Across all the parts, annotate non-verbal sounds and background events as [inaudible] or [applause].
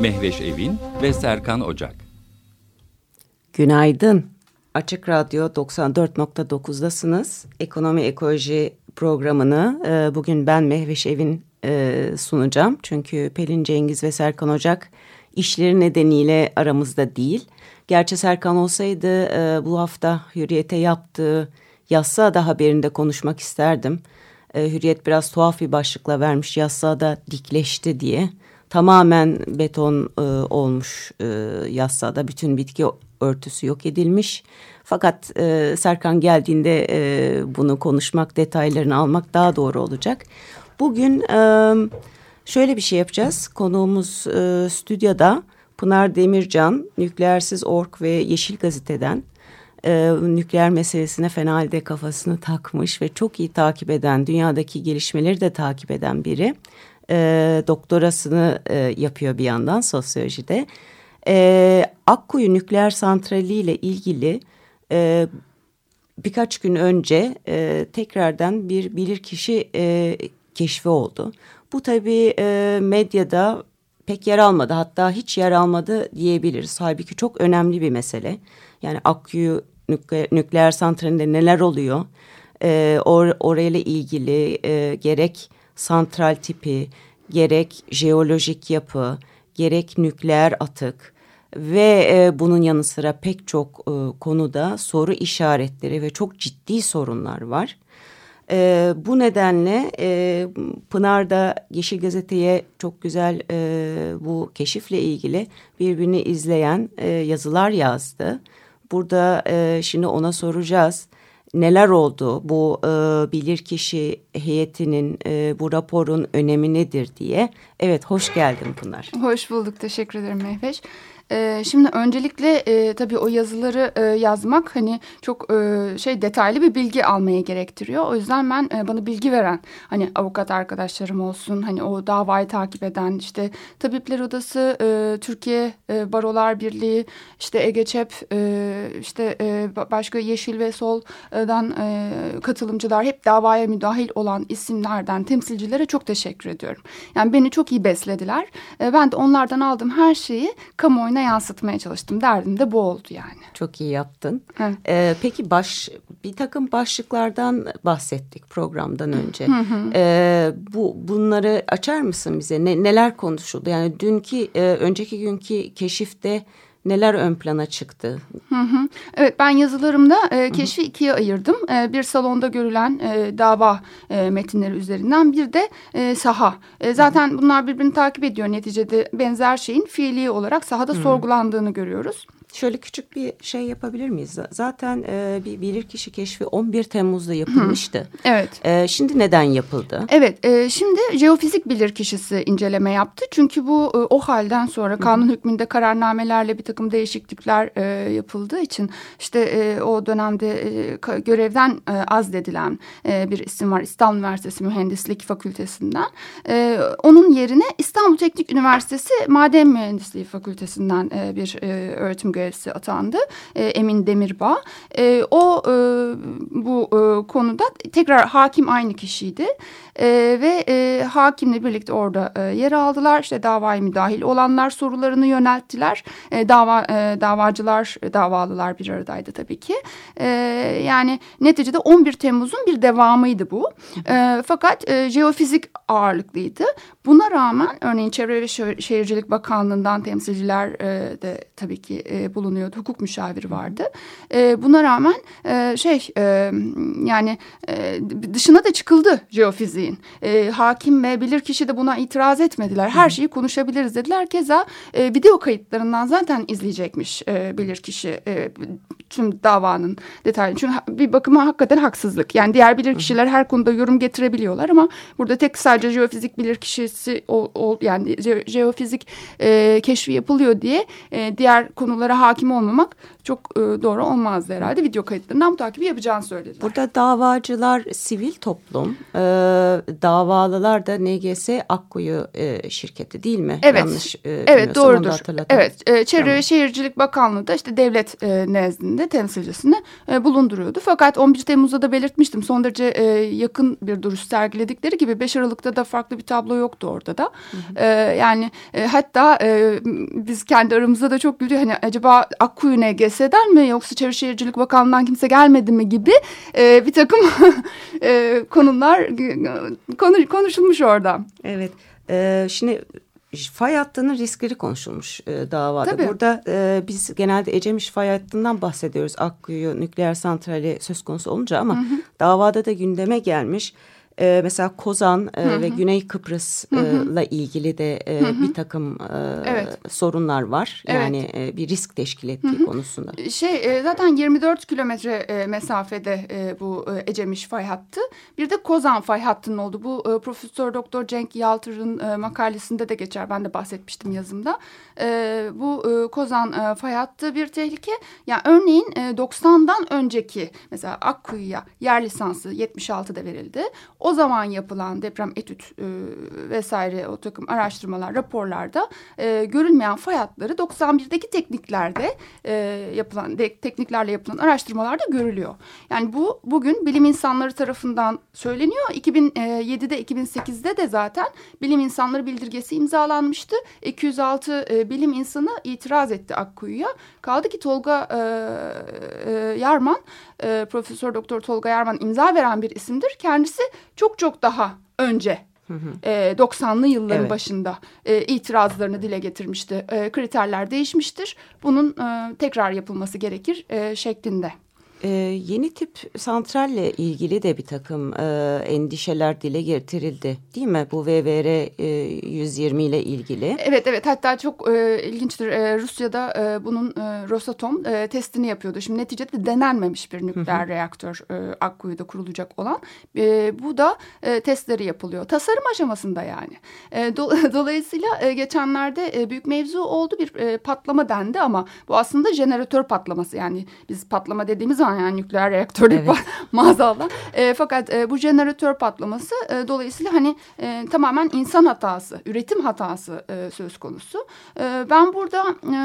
Mehveş Evin ve Serkan Ocak. Günaydın. Açık Radyo 94.9'dasınız. Ekonomi Ekoloji programını e, bugün ben Mehveş Evin e, sunacağım. Çünkü Pelin Cengiz ve Serkan Ocak işleri nedeniyle aramızda değil. Gerçi Serkan olsaydı e, bu hafta Hürriyet'e yaptığı yasa da haberinde konuşmak isterdim. E, Hürriyet biraz tuhaf bir başlıkla vermiş yasa da dikleşti diye. Tamamen beton e, olmuş e, yassada bütün bitki örtüsü yok edilmiş. Fakat e, Serkan geldiğinde e, bunu konuşmak, detaylarını almak daha doğru olacak. Bugün e, şöyle bir şey yapacağız. Konuğumuz e, stüdyoda Pınar Demircan, Nükleersiz Ork ve Yeşil Gazete'den e, nükleer meselesine fena halde kafasını takmış ve çok iyi takip eden, dünyadaki gelişmeleri de takip eden biri. E, doktorasını e, yapıyor bir yandan sosyolojide. E, Akkuyu nükleer santrali ile ilgili e, birkaç gün önce e, tekrardan bir bilirkişi e, keşfi oldu. Bu tabii e, medyada pek yer almadı hatta hiç yer almadı diyebiliriz. Halbuki çok önemli bir mesele. Yani Akkuyu nükleer, nükleer santralinde neler oluyor? E, or, orayla ilgili e, gerek santral tipi, gerek jeolojik yapı, gerek nükleer atık ve e, bunun yanı sıra pek çok e, konuda soru işaretleri ve çok ciddi sorunlar var. E, bu nedenle e, Pınar da Yeşil Gazete'ye çok güzel e, bu keşifle ilgili birbirini izleyen e, yazılar yazdı. Burada e, şimdi ona soracağız neler oldu bu e, bilirkişi heyetinin e, bu raporun önemi nedir diye. Evet hoş geldin Pınar. Hoş bulduk teşekkür ederim Mehveş. E, şimdi öncelikle e, tabii o yazıları e, yazmak hani çok e, şey detaylı bir bilgi almaya gerektiriyor. O yüzden ben e, bana bilgi veren hani avukat arkadaşlarım olsun hani o davayı takip eden işte Tabipler Odası, e, Türkiye e, Barolar Birliği, işte Ege Çep, e, işte e, başka Yeşil ve Sol'dan e, katılımcılar hep davaya müdahil olan isimlerden temsilcilere çok teşekkür ediyorum. Yani beni çok iyi beslediler. E, ben de onlardan aldığım her şeyi kamuoyuna kendime yansıtmaya çalıştım. Derdim de bu oldu yani. Çok iyi yaptın. Ee, peki baş bir takım başlıklardan bahsettik programdan önce. Ee, bu bunları açar mısın bize? Ne, neler konuşuldu? Yani dünkü e, önceki günkü keşifte neler ön plana çıktı? Hı hı. Evet ben yazılarımda e, keşfi ikiye ayırdım. E, bir salonda görülen e, dava e, metinleri üzerinden bir de e, saha. E, zaten bunlar birbirini takip ediyor neticede benzer şeyin fiili olarak sahada hı. sorgulandığını görüyoruz. Şöyle küçük bir şey yapabilir miyiz? Zaten e, bir bilirkişi keşfi 11 Temmuz'da yapılmıştı. Evet. E, şimdi neden yapıldı? Evet, e, şimdi jeofizik bilirkişisi inceleme yaptı. Çünkü bu e, o halden sonra kanun hükmünde kararnamelerle bir takım değişiklikler e, yapıldığı için işte e, o dönemde e, görevden e, azledilen e, bir isim var. İstanbul Üniversitesi Mühendislik Fakültesinden. E, onun yerine İstanbul Teknik Üniversitesi Maden Mühendisliği Fakültesinden e, bir e, öğretim görevlisi atandı. E, Emin Demirbağ. E, o e, bu e, konuda tekrar hakim aynı kişiydi. E, ve e, hakimle birlikte orada e, yer aldılar. İşte davaya müdahil olanlar sorularını yönelttiler. E, dava e, davacılar, davalılar bir aradaydı tabii ki. E, yani neticede 11 Temmuz'un bir devamıydı bu. E, fakat e, jeofizik ağırlıklıydı. Buna rağmen örneğin Çevre ve Şehircilik Bakanlığı'ndan temsilciler e, de tabii ki e, e, bulunuyordu. Hukuk müşaviri vardı. E, buna rağmen e, şey e, yani e, dışına da çıkıldı jeofiziğin. E, hakim ve bilirkişi de buna itiraz etmediler. Her şeyi konuşabiliriz dediler. Keza e, video kayıtlarından zaten izleyecekmiş e, bilirkişi e, tüm davanın detayını. Çünkü bir bakıma hakikaten haksızlık. Yani diğer bilirkişiler her konuda yorum getirebiliyorlar ama burada tek sadece jeofizik bilirkişisi o, o yani jeofizik e, keşfi yapılıyor diye e, diğer konulara hakim olmamak çok e, doğru olmazdı herhalde. Video kayıtlarından bu takibi yapacağını söylediler. Burada davacılar sivil toplum, e, davalılar da NGS Akkuyu e, şirketi değil mi? Evet, Yanlış, e, evet doğrudur. Evet, e, Çevre tamam. ve Şehircilik Bakanlığı da işte devlet e, nezdinde temsilcisini e, bulunduruyordu. Fakat 11 Temmuz'da da belirtmiştim son derece e, yakın bir duruş sergiledikleri gibi 5 Aralık'ta da farklı bir tablo yoktu orada da. Hı hı. E, yani e, hatta e, biz kendi aramızda da çok gülüyor. Hani acaba Akkuyu NGS'den mi yoksa Çevre Şehircilik Bakanlığı'ndan kimse gelmedi mi gibi e, bir takım [laughs] e, konular konu, konuşulmuş orada. Evet. Ee, şimdi fay hattının riskleri konuşulmuş e, davada. Tabii. Burada e, biz genelde Ecemiş fay hattından bahsediyoruz. Akkuyu nükleer santrali söz konusu olunca ama hı hı. davada da gündeme gelmiş e, mesela Kozan e, hı hı. ve Güney Kıbrıs'la ilgili de e, hı hı. bir takım e, evet. sorunlar var. Evet. Yani e, bir risk teşkil ettiği hı hı. konusunda. Şey e, zaten 24 kilometre e, mesafede e, bu e, Ecemiş fay hattı. Bir de Kozan fay hattının oldu. Bu e, Profesör Doktor Cenk Yaltır'ın e, makalesinde de geçer. Ben de bahsetmiştim yazımda. E, bu e, Kozan e, fay hattı bir tehlike. Yani örneğin e, 90'dan önceki mesela Akkuyu'ya yer lisansı 76'da verildi. O zaman yapılan deprem etüt e, vesaire o takım araştırmalar, raporlarda e, görülmeyen fay hatları 91'deki tekniklerde e, yapılan de, tekniklerle yapılan araştırmalarda görülüyor. Yani bu bugün bilim insanları tarafından söyleniyor. 2007'de 2008'de de zaten bilim insanları bildirgesi imzalanmıştı. 206 e, bilim insanı itiraz etti Akkuyu'ya. Kaldı ki Tolga e, e, Yarman, e, Profesör Doktor Tolga Yarman imza veren bir isimdir. Kendisi çok çok daha önce E, 90'lı yılların evet. başında e, itirazlarını dile getirmişti. E, kriterler değişmiştir. Bunun e, tekrar yapılması gerekir e, şeklinde. Ee, yeni tip santralle ilgili de bir takım e, endişeler dile getirildi değil mi? Bu VVR e, 120 ile ilgili. Evet evet hatta çok e, ilginçtir. E, Rusya'da e, bunun e, Rosatom e, testini yapıyordu. Şimdi neticede denenmemiş bir nükleer reaktör e, Akkuyu'da kurulacak olan. E, bu da e, testleri yapılıyor. Tasarım aşamasında yani. E, do, [laughs] dolayısıyla e, geçenlerde e, büyük mevzu oldu bir e, patlama dendi ama bu aslında jeneratör patlaması. Yani biz patlama dediğimiz zaman yani nükleer reaktörlük evet. var [laughs] maazallah. E, fakat e, bu jeneratör patlaması e, dolayısıyla hani e, tamamen insan hatası, üretim hatası e, söz konusu. E, ben burada e,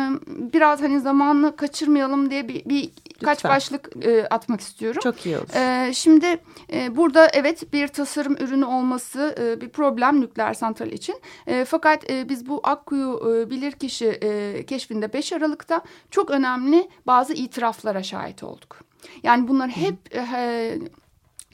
biraz hani zamanını kaçırmayalım diye bir, bir kaç başlık e, atmak istiyorum. Çok iyi olur. E, şimdi e, burada evet bir tasarım ürünü olması e, bir problem nükleer santral için. E, fakat e, biz bu Akkuyu e, bilirkişi e, keşfinde 5 Aralık'ta çok önemli bazı itiraflara şahit olduk. Yani bunlar hep e,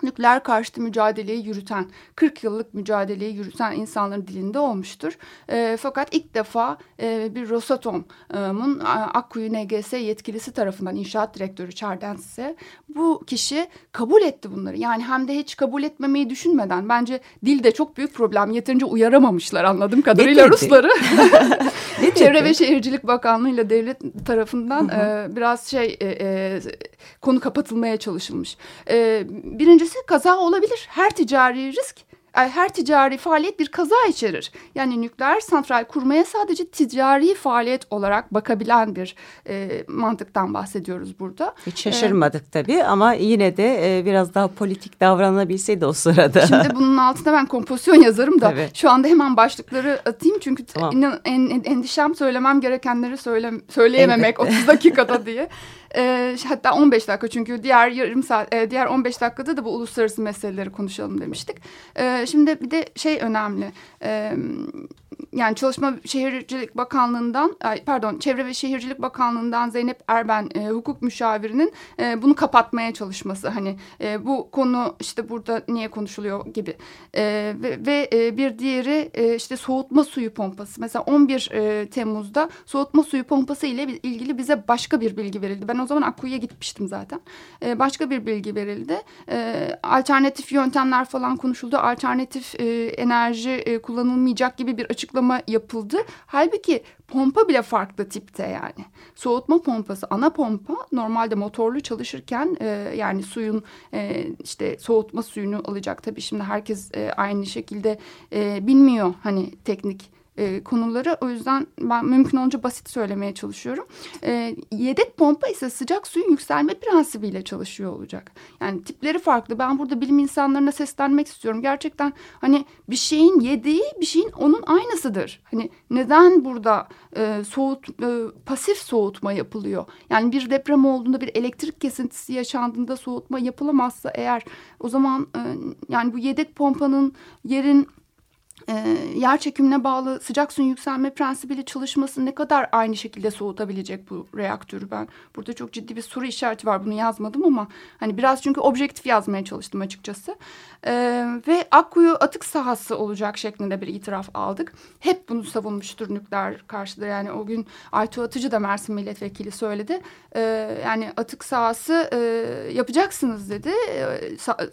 nükleer karşıtı mücadeleyi yürüten, 40 yıllık mücadeleyi yürüten insanların dilinde olmuştur. E, fakat ilk defa e, bir Rosatom'un e, Akkuyu NGS yetkilisi tarafından inşaat direktörü Çardens'e bu kişi kabul etti bunları. Yani hem de hiç kabul etmemeyi düşünmeden bence dilde çok büyük problem. Yeterince uyaramamışlar anladığım kadarıyla Rusları. [laughs] Çevre ve Şehircilik Bakanlığı ile devlet tarafından e, biraz şey e, e, konu kapatılmaya çalışılmış. E, birincisi kaza olabilir. Her ticari risk her ticari faaliyet bir kaza içerir. Yani nükleer santral kurmaya sadece ticari faaliyet olarak bakabilen bir e, mantıktan bahsediyoruz burada. Hiç şaşırmadık ee, tabii ama yine de e, biraz daha politik davranabilseydi o sırada. Şimdi bunun altına ben kompozisyon yazarım da evet. şu anda hemen başlıkları atayım çünkü tamam. en, en, endişem söylemem gerekenleri söyle, söyleyememek 30 dakikada diye. [laughs] E, hatta 15 dakika çünkü diğer yarım saat, e, diğer 15 dakikada da bu uluslararası meseleleri konuşalım demiştik. E, şimdi bir de şey önemli. E, yani Çalışma Şehircilik Bakanlığı'ndan pardon Çevre ve Şehircilik Bakanlığı'ndan Zeynep Erben e, hukuk müşavirinin e, bunu kapatmaya çalışması. Hani e, bu konu işte burada niye konuşuluyor gibi. E, ve, ve e, bir diğeri e, işte soğutma suyu pompası. Mesela 11 e, Temmuz'da soğutma suyu pompası ile ilgili bize başka bir bilgi verildi. Ben o zaman Akkuyu'ya gitmiştim zaten. E, başka bir bilgi verildi. E, alternatif yöntemler falan konuşuldu. Alternatif e, enerji e, kullanılmayacak gibi bir açıklama yapıldı. Halbuki pompa bile farklı tipte yani. Soğutma pompası ana pompa normalde motorlu çalışırken e, yani suyun e, işte soğutma suyunu alacak. Tabii şimdi herkes e, aynı şekilde e, bilmiyor hani teknik e, konuları. O yüzden ben mümkün olunca basit söylemeye çalışıyorum. E, yedek pompa ise sıcak suyun yükselme prensibiyle çalışıyor olacak. Yani tipleri farklı. Ben burada bilim insanlarına seslenmek istiyorum. Gerçekten hani bir şeyin yediği bir şeyin onun aynısıdır. Hani neden burada e, soğut e, pasif soğutma yapılıyor? Yani bir deprem olduğunda bir elektrik kesintisi yaşandığında soğutma yapılamazsa eğer o zaman e, yani bu yedek pompanın yerin e, yer çekimine bağlı sıcak suyun yükselme prensibiyle çalışması ne kadar aynı şekilde soğutabilecek bu reaktörü? Ben burada çok ciddi bir soru işareti var bunu yazmadım ama hani biraz çünkü objektif yazmaya çalıştım açıkçası. E, ve Akkuyu atık sahası olacak şeklinde bir itiraf aldık. Hep bunu savunmuştur nükleer karşıda. Yani o gün Aytu Atıcı da Mersin milletvekili söyledi. E, yani atık sahası e, yapacaksınız dedi. E,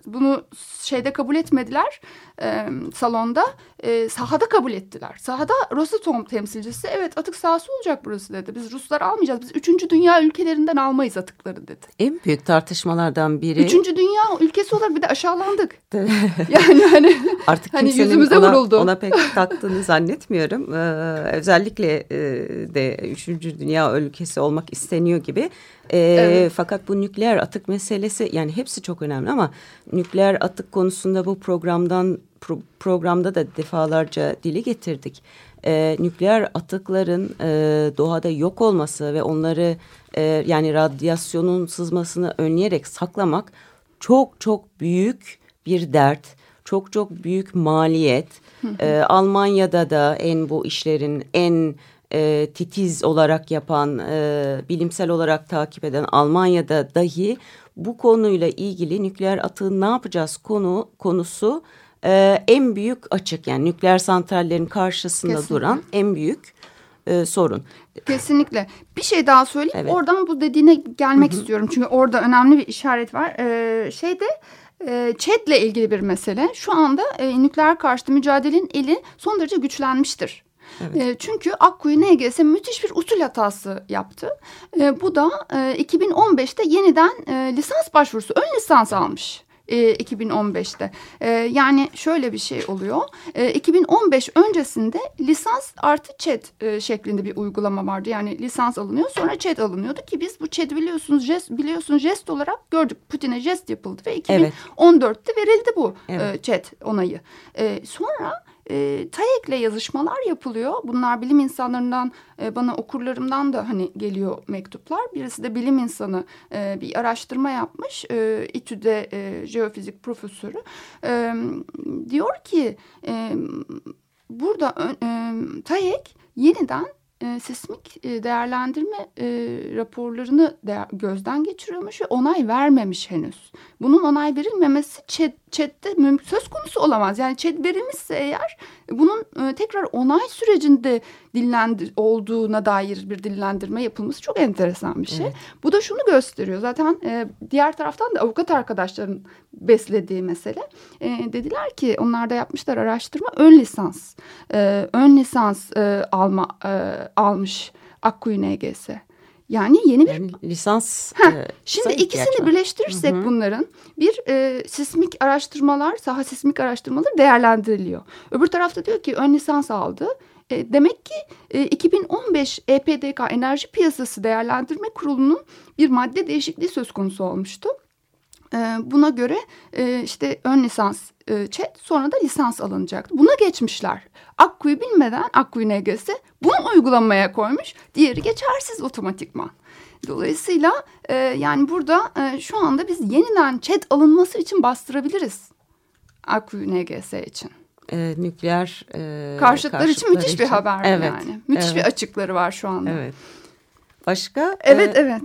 bunu şeyde kabul etmediler e, salonda e, sahada kabul ettiler. Sahada Rosatom temsilcisi evet atık sahası olacak burası dedi. Biz Ruslar almayacağız. Biz üçüncü dünya ülkelerinden almayız atıkları dedi. En büyük tartışmalardan biri. Üçüncü dünya ülkesi olarak bir de aşağılandık. [laughs] yani hani [laughs] artık hani yüzümüze ona, vuruldu. Ona pek taktığını zannetmiyorum. Ee, özellikle e, de üçüncü dünya ülkesi olmak isteniyor gibi. E, evet. Fakat bu nükleer atık meselesi yani hepsi çok önemli ama nükleer atık konusunda bu programdan pro, programda da defalarca dili getirdik. E, nükleer atıkların e, doğada yok olması ve onları e, yani radyasyonun sızmasını önleyerek saklamak çok çok büyük bir dert. Çok çok büyük maliyet. e, Almanya'da da en bu işlerin en e, titiz olarak yapan, e, bilimsel olarak takip eden Almanya'da dahi bu konuyla ilgili nükleer atığı ne yapacağız konu konusu e, en büyük açık. Yani nükleer santrallerin karşısında Kesinlikle. duran en büyük e, sorun. Kesinlikle. Bir şey daha söyleyeyim. Evet. Oradan bu dediğine gelmek Hı -hı. istiyorum. Çünkü orada önemli bir işaret var. Ee, şeyde e, ÇED'le ilgili bir mesele. Şu anda e, nükleer karşıtı mücadelenin eli son derece güçlenmiştir. Evet. E, çünkü Akkuyu NGS müthiş bir usul hatası yaptı. E, bu da e, 2015'te yeniden e, lisans başvurusu, ön lisans almış. 2015'te. E, yani şöyle bir şey oluyor. 2015 e, öncesinde lisans artı chat e, şeklinde bir uygulama vardı. Yani lisans alınıyor sonra chat alınıyordu ki biz bu chat biliyorsunuz jest, biliyorsunuz jest olarak gördük. Putin'e jest yapıldı ve 2014'te verildi bu evet. chat onayı. Sonra e, TAEK'le yazışmalar yapılıyor. Bunlar bilim insanlarından e, bana okurlarımdan da hani geliyor mektuplar. Birisi de bilim insanı e, bir araştırma yapmış. E, İTÜ'de e, jeofizik profesörü. E, diyor ki e, burada e, TAEK yeniden e, sismik e, değerlendirme e, raporlarını de, gözden geçiriyormuş ve onay vermemiş henüz. Bunun onay verilmemesi ÇED, ÇED'de söz konusu olamaz. Yani ÇED verilmişse eğer bunun e, tekrar onay sürecinde dillendir olduğuna dair bir dillendirme yapılması çok enteresan bir şey. Evet. Bu da şunu gösteriyor. Zaten e, diğer taraftan da avukat arkadaşların beslediği mesele. E, dediler ki onlar da yapmışlar araştırma ön lisans. E, ön lisans e, alma e, almış Akkuyu NGS. Yani yeni bir yani lisans. Heh, e, şimdi ikisini birleştirirsek Hı -hı. bunların bir e, sismik araştırmalar, saha sismik araştırmaları değerlendiriliyor. Öbür tarafta diyor ki ön lisans aldı. E, demek ki e, 2015 EPDK Enerji Piyasası Değerlendirme Kurulu'nun bir madde değişikliği söz konusu olmuştu. E, buna göre e, işte ön lisans e, chat sonra da lisans alınacaktı. Buna geçmişler. Akkuyu bilmeden Akkuyu NGS bunu uygulamaya koymuş. Diğeri geçersiz otomatikman. Dolayısıyla e, yani burada e, şu anda biz yeniden chat alınması için bastırabiliriz. Akkuyu NGS için. e, nükleer e, karşıtlar için müthiş için. bir haber evet, yani. Müthiş evet. bir açıkları var şu anda. Evet. Başka? Evet [laughs] e, evet.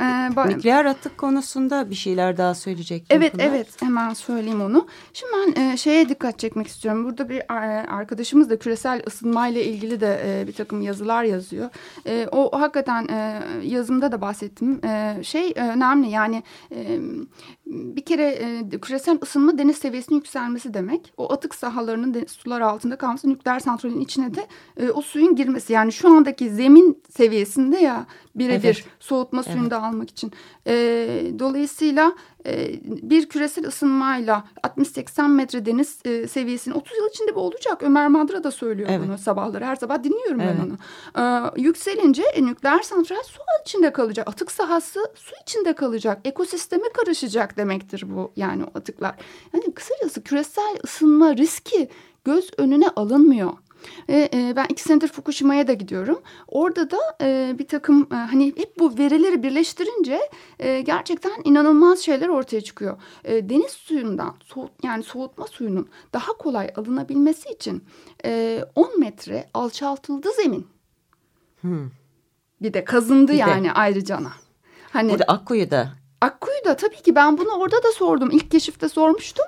e, nükleer atık konusunda bir şeyler daha söyleyecek. Evet bunlar. evet hemen söyleyeyim onu. Şimdi ben e, şeye dikkat çekmek istiyorum. Burada bir e, arkadaşımız da küresel ısınmayla ilgili de e, bir takım yazılar yazıyor. E, o hakikaten e, yazımda da bahsettim. E, şey e, önemli yani e, bir kere e, küresel ısınma deniz seviyesinin yükselmesi demek. O atık sahalarının deniz, sular altında kalması nükleer santralin içine de e, o suyun girmesi. Yani şu andaki zemin seviyesinde ya birebir evet. soğutma suyunu evet. da almak için. E, dolayısıyla bir küresel ısınmayla 60-80 metre deniz e, seviyesinin 30 yıl içinde bu olacak. Ömer Madra da söylüyor evet. bunu sabahları. Her sabah dinliyorum evet. ben onu. E, yükselince e, nükleer santral su içinde kalacak. Atık sahası su içinde kalacak. Ekosisteme karışacak demektir bu yani o atıklar. Yani kısacası küresel ısınma riski göz önüne alınmıyor. E, e, ben iki senedir Fukushima'ya da gidiyorum. Orada da e, bir takım e, hani hep bu verileri birleştirince e, gerçekten inanılmaz şeyler ortaya çıkıyor. E, deniz suyundan soğut, yani soğutma suyunun daha kolay alınabilmesi için e, 10 metre alçaltıldı zemin. Hmm. Bir de kazındı bir yani de. ayrıca ana. Hani, Burada Akkuyu'da. Akkuyu'da tabii ki ben bunu orada da sordum. İlk keşifte sormuştum.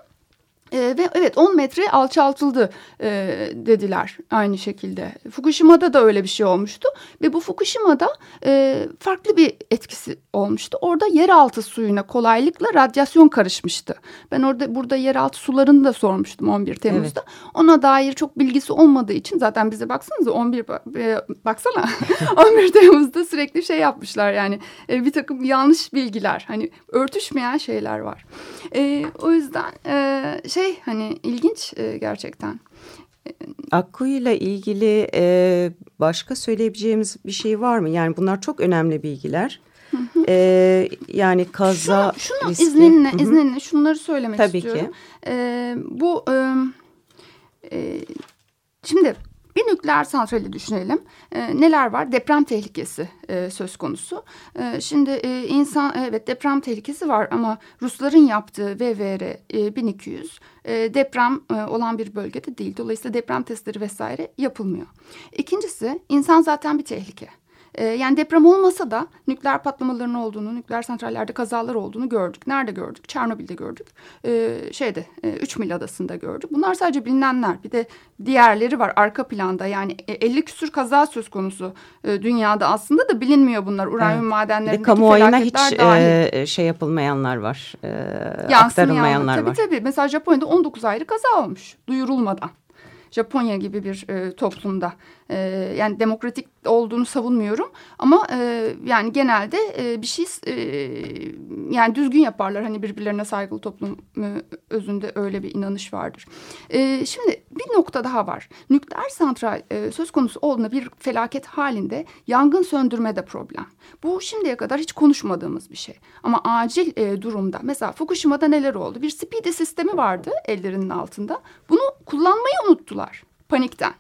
E, ve evet 10 metre alçaltıldı e, dediler aynı şekilde. Fukushima'da da öyle bir şey olmuştu ve bu Fukushima'da e, farklı bir etkisi olmuştu. Orada yeraltı suyuna kolaylıkla radyasyon karışmıştı. Ben orada burada yeraltı sularını da sormuştum 11 Temmuz'da. Evet. Ona dair çok bilgisi olmadığı için zaten bize baksanıza 11 e, baksana [laughs] 11 Temmuz'da sürekli şey yapmışlar yani e, bir takım yanlış bilgiler hani örtüşmeyen şeyler var. E, o yüzden e, şey şey hani ilginç e, gerçekten. Akkuyu ile ilgili e, başka söyleyebileceğimiz bir şey var mı? Yani bunlar çok önemli bilgiler. Hı hı. E, yani kaza şunu, şunu riski. izninle, hı hı. izninle şunları söylemek Tabii istiyorum. Ki. E, bu e, e, şimdi bir nükleer santrali düşünelim. E, neler var? Deprem tehlikesi e, söz konusu. E, şimdi e, insan evet deprem tehlikesi var ama Rusların yaptığı VVR e, 1200 e, deprem e, olan bir bölgede değil. Dolayısıyla deprem testleri vesaire yapılmıyor. İkincisi insan zaten bir tehlike. Ee, yani deprem olmasa da nükleer patlamaların olduğunu, nükleer santrallerde kazalar olduğunu gördük. Nerede gördük? Çernobil'de gördük. Ee, şeyde, e, Üç Mil Adası'nda gördük. Bunlar sadece bilinenler. Bir de diğerleri var arka planda. Yani 50 e, küsür kaza söz konusu e, dünyada aslında da bilinmiyor bunlar. Uranyum evet. madenlerindeki kamuoyuna hiç e, şey yapılmayanlar var. E, aktarılmayanlar tabii, var. Tabii tabii. Mesela Japonya'da 19 ayrı kaza olmuş duyurulmadan. Japonya gibi bir e, toplumda e, yani demokratik olduğunu savunmuyorum ama e, yani genelde e, bir şey e, yani düzgün yaparlar hani birbirlerine saygılı toplum e, özünde öyle bir inanış vardır. E, şimdi bir nokta daha var. Nükleer santral e, söz konusu olduğunda bir felaket halinde yangın söndürme de problem. Bu şimdiye kadar hiç konuşmadığımız bir şey. Ama acil e, durumda mesela Fukushima'da neler oldu? Bir speedy sistemi vardı ellerinin altında. Bunu kullanmayı unuttular panikten.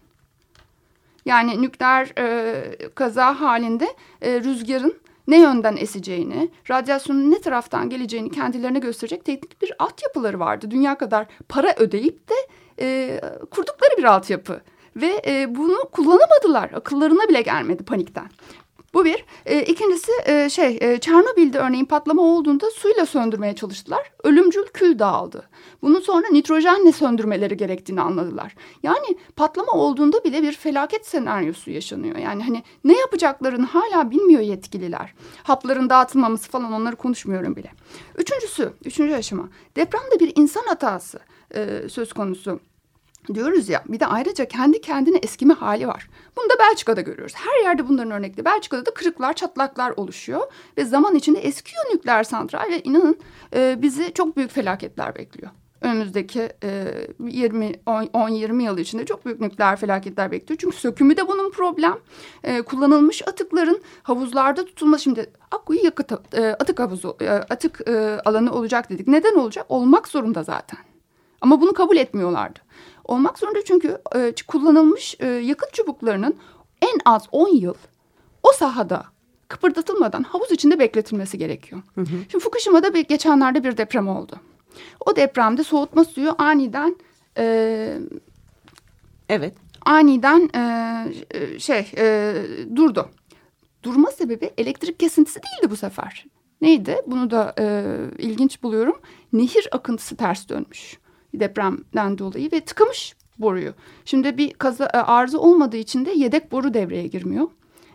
Yani nükleer e, kaza halinde e, rüzgarın ne yönden eseceğini, radyasyonun ne taraftan geleceğini kendilerine gösterecek teknik bir altyapıları vardı. Dünya kadar para ödeyip de e, kurdukları bir altyapı. Ve e, bunu kullanamadılar. Akıllarına bile gelmedi panikten. Bu bir. E, ikincisi e, şey e, Çernobil'de örneğin patlama olduğunda suyla söndürmeye çalıştılar. Ölümcül kül dağıldı. Bunun sonra nitrojenle söndürmeleri gerektiğini anladılar. Yani patlama olduğunda bile bir felaket senaryosu yaşanıyor. Yani hani ne yapacaklarını hala bilmiyor yetkililer. Hapların dağıtılmaması falan onları konuşmuyorum bile. Üçüncüsü, üçüncü aşama. Depremde bir insan hatası e, söz konusu [laughs] diyoruz ya bir de ayrıca kendi kendine eskime hali var. Bunu da Belçika'da görüyoruz. Her yerde bunların örnekli. Belçika'da da kırıklar, çatlaklar oluşuyor ve zaman içinde eskiyor nükleer santral ve inanın e, bizi çok büyük felaketler bekliyor. Önümüzdeki e, 20 10-20 yıl içinde çok büyük nükleer felaketler bekliyor. Çünkü sökümü de bunun problem. E, kullanılmış atıkların havuzlarda tutulma şimdi Akkuyu yakıt e, atık havuzu e, atık e, alanı olacak dedik. Neden olacak? Olmak zorunda zaten. Ama bunu kabul etmiyorlardı olmak zorunda çünkü e, kullanılmış e, yakıt çubuklarının en az 10 yıl o sahada kıpırdatılmadan havuz içinde bekletilmesi gerekiyor. Hı hı. Şimdi Fukushima'da bir, geçenlerde bir deprem oldu. O depremde soğutma suyu aniden e, Evet. Aniden e, şey e, durdu. Durma sebebi elektrik kesintisi değildi bu sefer. Neydi? Bunu da e, ilginç buluyorum. Nehir akıntısı ters dönmüş depremden dolayı ve tıkamış boruyu. Şimdi bir kaza e, arıza olmadığı için de yedek boru devreye girmiyor.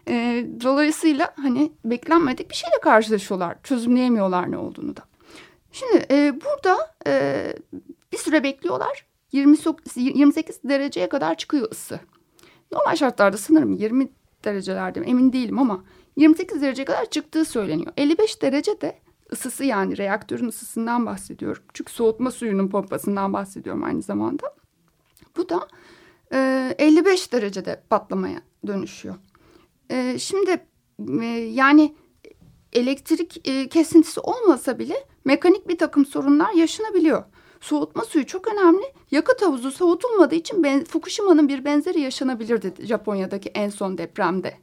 E, dolayısıyla hani beklenmedik bir şeyle karşılaşıyorlar. Çözümleyemiyorlar ne olduğunu da. Şimdi e, burada e, bir süre bekliyorlar. 20, 28 dereceye kadar çıkıyor ısı. Normal şartlarda sanırım 20 derecelerde emin değilim ama 28 derece kadar çıktığı söyleniyor. 55 derece de ısısı yani reaktörün ısısından bahsediyorum. Çünkü soğutma suyunun pompasından bahsediyorum aynı zamanda. Bu da e, 55 derecede patlamaya dönüşüyor. E, şimdi e, yani elektrik e, kesintisi olmasa bile mekanik bir takım sorunlar yaşanabiliyor. Soğutma suyu çok önemli. Yakıt havuzu soğutulmadığı için ben, Fukushima'nın bir benzeri yaşanabilirdi Japonya'daki en son depremde.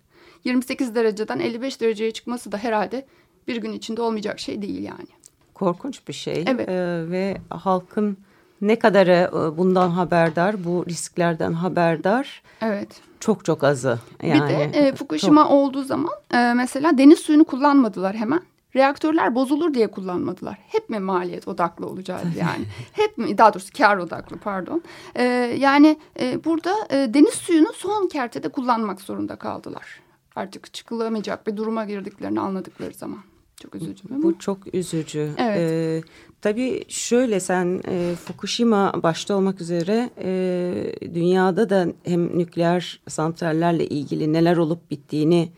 28 dereceden 55 dereceye çıkması da herhalde bir gün içinde olmayacak şey değil yani. Korkunç bir şey evet. ee, ve halkın ne kadarı e, bundan haberdar, bu risklerden haberdar. Evet. Çok çok azı. Yani, bir de e, Fukushima çok... olduğu zaman e, mesela deniz suyunu kullanmadılar hemen. Reaktörler bozulur diye kullanmadılar. Hep mi maliyet odaklı olacağız yani? Hep mi daha doğrusu kar odaklı pardon. E, yani e, burada e, deniz suyunu son kertede kullanmak zorunda kaldılar. Artık çıkılamayacak bir duruma girdiklerini anladıkları zaman. Çok üzücü değil mi? Bu çok üzücü. Evet. Ee, tabii şöyle sen e, Fukushima başta olmak üzere e, dünyada da hem nükleer santrallerle ilgili neler olup bittiğini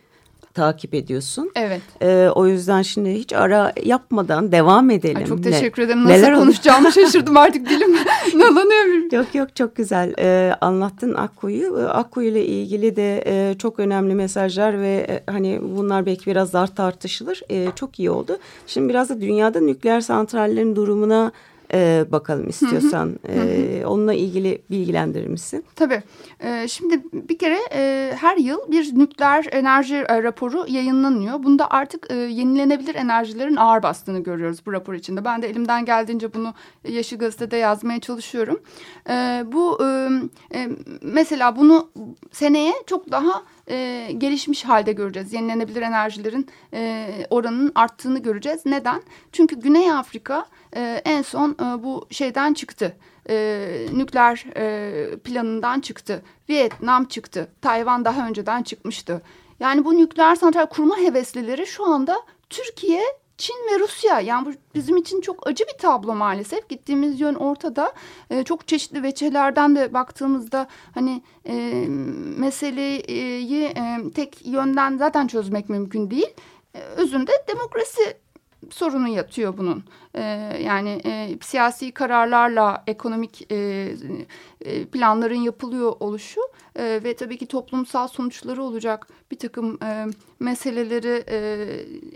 takip ediyorsun. Evet. Ee, o yüzden şimdi hiç ara yapmadan devam edelim. Ay çok teşekkür ederim. Nasıl Neler konuşacağımı şaşırdım artık dilim [laughs] nalanıyor. Yok yok çok güzel. Ee, anlattın Akkuyu. Akkuyu ile ilgili de e, çok önemli mesajlar ve e, hani bunlar belki biraz daha tartışılır. E, çok iyi oldu. Şimdi biraz da dünyada nükleer santrallerin durumuna e, bakalım istiyorsan. Hı hı. E, onunla ilgili bilgilendirir misin? Tabii. E, şimdi bir kere e, her yıl bir nükleer enerji e, raporu yayınlanıyor. Bunda artık e, yenilenebilir enerjilerin ağır bastığını görüyoruz bu rapor içinde. Ben de elimden geldiğince bunu Yeşil Gazete'de yazmaya çalışıyorum. E, bu e, e, mesela bunu seneye çok daha e, gelişmiş halde göreceğiz. Yenilenebilir enerjilerin e, oranının arttığını göreceğiz. Neden? Çünkü Güney Afrika e, en son e, bu şeyden çıktı. E, nükleer e, planından çıktı. Vietnam çıktı. Tayvan daha önceden çıkmıştı. Yani bu nükleer santral kurma heveslileri şu anda Türkiye Çin ve Rusya yani bu bizim için çok acı bir tablo maalesef. Gittiğimiz yön ortada. E, çok çeşitli veçelerden de baktığımızda hani e, meseleyi e, tek yönden zaten çözmek mümkün değil. E, özünde demokrasi sorunu yatıyor bunun. E, yani e, siyasi kararlarla ekonomik e, e, planların yapılıyor oluşu e, ve tabii ki toplumsal sonuçları olacak bir takım e, meseleleri e,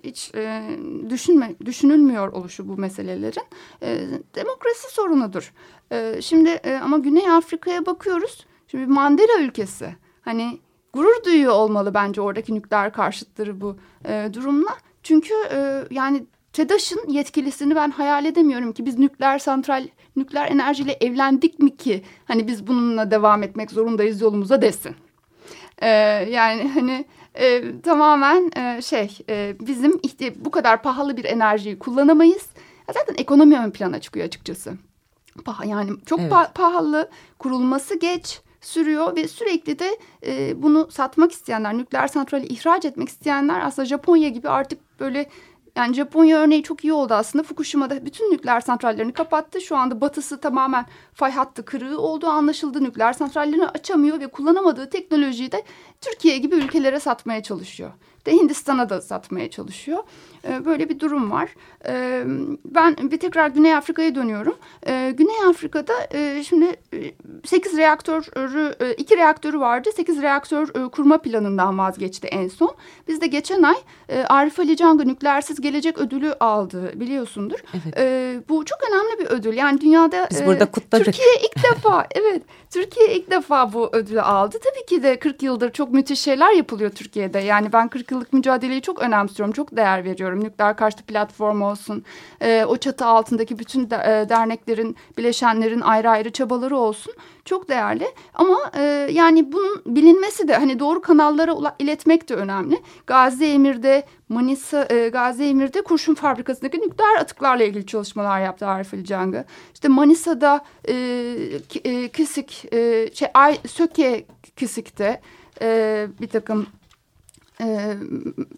hiç e, düşünme, düşünülmüyor oluşu bu meselelerin e, demokrasi sorunudur. E, şimdi e, ama Güney Afrika'ya bakıyoruz. Şimdi Mandela ülkesi hani gurur duyuyor olmalı bence oradaki nükleer karşıtları bu e, durumla. Çünkü e, yani TEDAŞ'ın yetkilisini ben hayal edemiyorum ki biz nükleer santral, nükleer enerjiyle evlendik mi ki hani biz bununla devam etmek zorundayız yolumuza desin. Ee, yani hani e, tamamen e, şey e, bizim işte bu kadar pahalı bir enerjiyi kullanamayız. Zaten ekonomi ön plana çıkıyor açıkçası. Paha, yani çok evet. pa pahalı, kurulması geç sürüyor ve sürekli de e, bunu satmak isteyenler, nükleer santrali ihraç etmek isteyenler aslında Japonya gibi artık böyle yani Japonya örneği çok iyi oldu aslında. Fukushima'da bütün nükleer santrallerini kapattı. Şu anda batısı tamamen fay hattı kırığı olduğu anlaşıldı. Nükleer santrallerini açamıyor ve kullanamadığı teknolojiyi de Türkiye gibi ülkelere satmaya çalışıyor. De Hindistan'a da satmaya çalışıyor. Ee, böyle bir durum var. Ee, ben bir tekrar Güney Afrika'ya dönüyorum. Ee, Güney Afrika'da e, şimdi 8 e, reaktörü, 2 e, reaktörü vardı. 8 reaktör kurma planından vazgeçti en son. Biz de geçen ay Arif Ali Cang'ı nükleersiz gelecek ödülü aldı biliyorsundur. Evet. Bu çok önemli bir ödül. Yani dünyada Biz burada kutladık. Türkiye ilk defa [laughs] evet Türkiye ilk defa bu ödülü aldı. Tabii ki de 40 yıldır çok müthiş şeyler yapılıyor Türkiye'de. Yani ben 40 yıl yıllık mücadeleyi çok önemsiyorum. Çok değer veriyorum. Nükleer karşıtı platform olsun. E, o çatı altındaki bütün de, e, derneklerin, bileşenlerin ayrı ayrı çabaları olsun. Çok değerli. Ama e, yani bunun bilinmesi de hani doğru kanallara iletmek de önemli. Gazi Emir'de Manisa e, Gazi Emir'de kurşun fabrikasındaki nükleer atıklarla ilgili çalışmalar yaptı Arif Ali Cang'ı. İşte Manisa'da e, e, Kisik, e, şey, Ay, Söke Kisik'te e, bir takım e,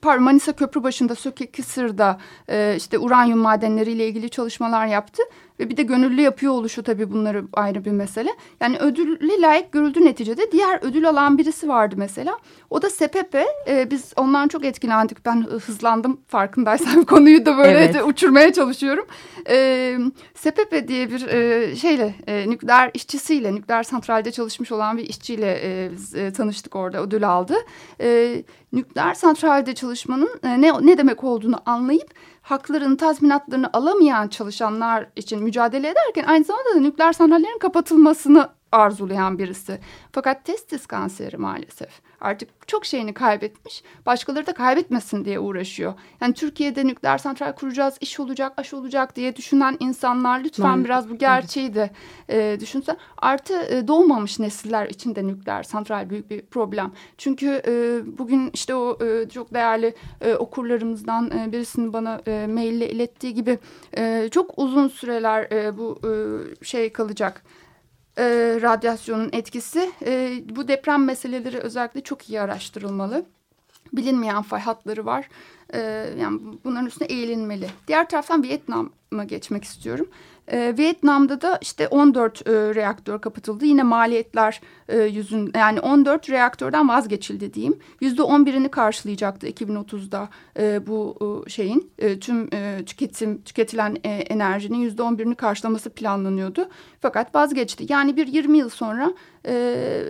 pardon Manisa Köprü başında Söke Kısır'da e, işte uranyum madenleriyle ilgili çalışmalar yaptı. Ve bir de gönüllü yapıyor oluşu tabii bunları ayrı bir mesele. Yani ödülle layık görüldü neticede. Diğer ödül alan birisi vardı mesela. O da Sepepe. Ee, biz ondan çok etkilendik. Ben hızlandım farkındaysan [laughs] konuyu da böyle evet. uçurmaya çalışıyorum. Ee, Sepepe diye bir e, şeyle e, nükleer işçisiyle, nükleer santralde çalışmış olan bir işçiyle e, biz, e, tanıştık orada. Ödül aldı. E, nükleer santralde çalışmanın e, ne, ne demek olduğunu anlayıp haklarını, tazminatlarını alamayan çalışanlar için mücadele ederken aynı zamanda da nükleer santrallerin kapatılmasını arzulayan birisi. Fakat testis kanseri maalesef artık çok şeyini kaybetmiş. Başkaları da kaybetmesin diye uğraşıyor. Yani Türkiye'de nükleer santral kuracağız, iş olacak, aş olacak diye düşünen insanlar lütfen evet. biraz bu gerçeği de e, düşünsen. Artı e, doğmamış nesiller için de nükleer santral büyük bir problem. Çünkü e, bugün işte o e, çok değerli e, okurlarımızdan e, birisinin bana e, maille ilettiği gibi e, çok uzun süreler e, bu e, şey kalacak e, radyasyonun etkisi. E, bu deprem meseleleri özellikle çok iyi araştırılmalı. Bilinmeyen fay hatları var. E, yani bunların üstüne eğilinmeli. Diğer taraftan Vietnam'a geçmek istiyorum. E, Vietnam'da da işte 14 e, reaktör kapatıldı. Yine maliyetler e, yüzün yani 14 reaktörden vazgeçildi diyeyim. Yüzde 11'ini karşılayacaktı 2030'da e, bu e, şeyin e, tüm e, tüketim tüketilen e, enerjinin yüzde 11'ini karşılaması planlanıyordu. Fakat vazgeçti. Yani bir 20 yıl sonra e,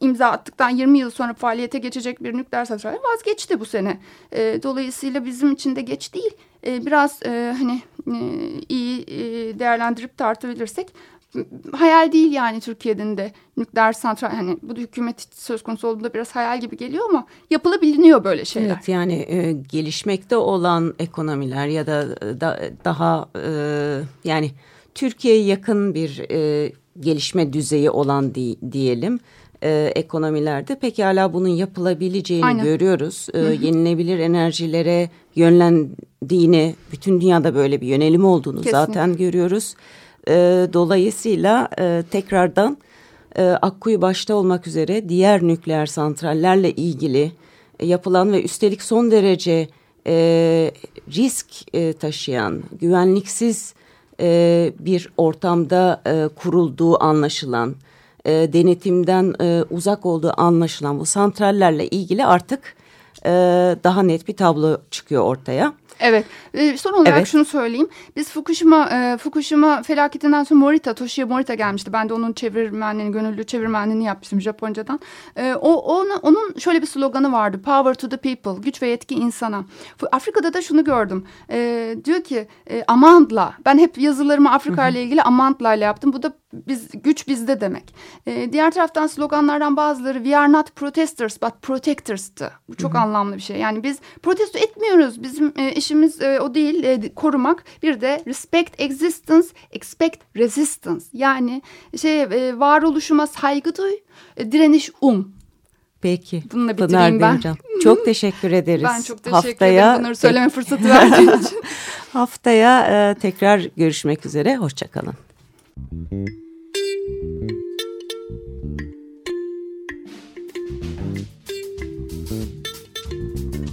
imza attıktan 20 yıl sonra faaliyete geçecek bir nükleer santral vazgeçti bu sene. E, dolayısıyla bizim için de geç değil. E, biraz e, hani e, iyi e, değerlendirip tartabilirsek hayal değil yani Türkiye'nin de nükleer santral hani bu hükümet söz konusu olduğunda biraz hayal gibi geliyor ama yapılabiliyor böyle şeyler. Evet yani e, gelişmekte olan ekonomiler ya da, da daha e, yani Türkiye'ye yakın bir e, gelişme düzeyi olan di, diyelim e, ekonomilerde pekala bunun yapılabileceğini Aynen. görüyoruz. E, yenilebilir enerjilere yönlendiğini, bütün dünyada böyle bir yönelim olduğunu Kesinlikle. zaten görüyoruz. E, dolayısıyla e, tekrardan e, Akkuyu başta olmak üzere diğer nükleer santrallerle ilgili e, yapılan ve üstelik son derece e, risk e, taşıyan, güvenliksiz e, bir ortamda e, kurulduğu anlaşılan e, denetimden e, uzak olduğu anlaşılan bu santrallerle ilgili artık e, daha net bir tablo çıkıyor ortaya. Evet. Ee, son olarak evet. şunu söyleyeyim. Biz Fukushima e, Fukushima felaketinden sonra Morita, Toshiya Morita gelmişti. Ben de onun çevirmenliğini, gönüllü çevirmenliğini yapmıştım Japoncadan. E, o onu, onun şöyle bir sloganı vardı. Power to the people. Güç ve yetki insana. Afrika'da da şunu gördüm. E, diyor ki e, Amandla. Ben hep yazılarımı Afrika ile ilgili Amandla ile yaptım. Bu da biz güç bizde demek. E, diğer taraftan sloganlardan bazıları we are not protesters but protectors'tı. Bu çok Hı -hı. anlamlı bir şey. Yani biz protesto etmiyoruz. Bizim e, işimiz e, o değil e, korumak. Bir de respect existence, expect resistance. Yani şey e, varoluşuma saygı duy, e, direniş um. Peki. Bununla bitireyim ben. Çok teşekkür ederiz. Ben çok teşekkür Haftaya, ederim bunları söyleme fırsatı verdiğin için. [laughs] Haftaya e, tekrar görüşmek üzere. Hoşçakalın.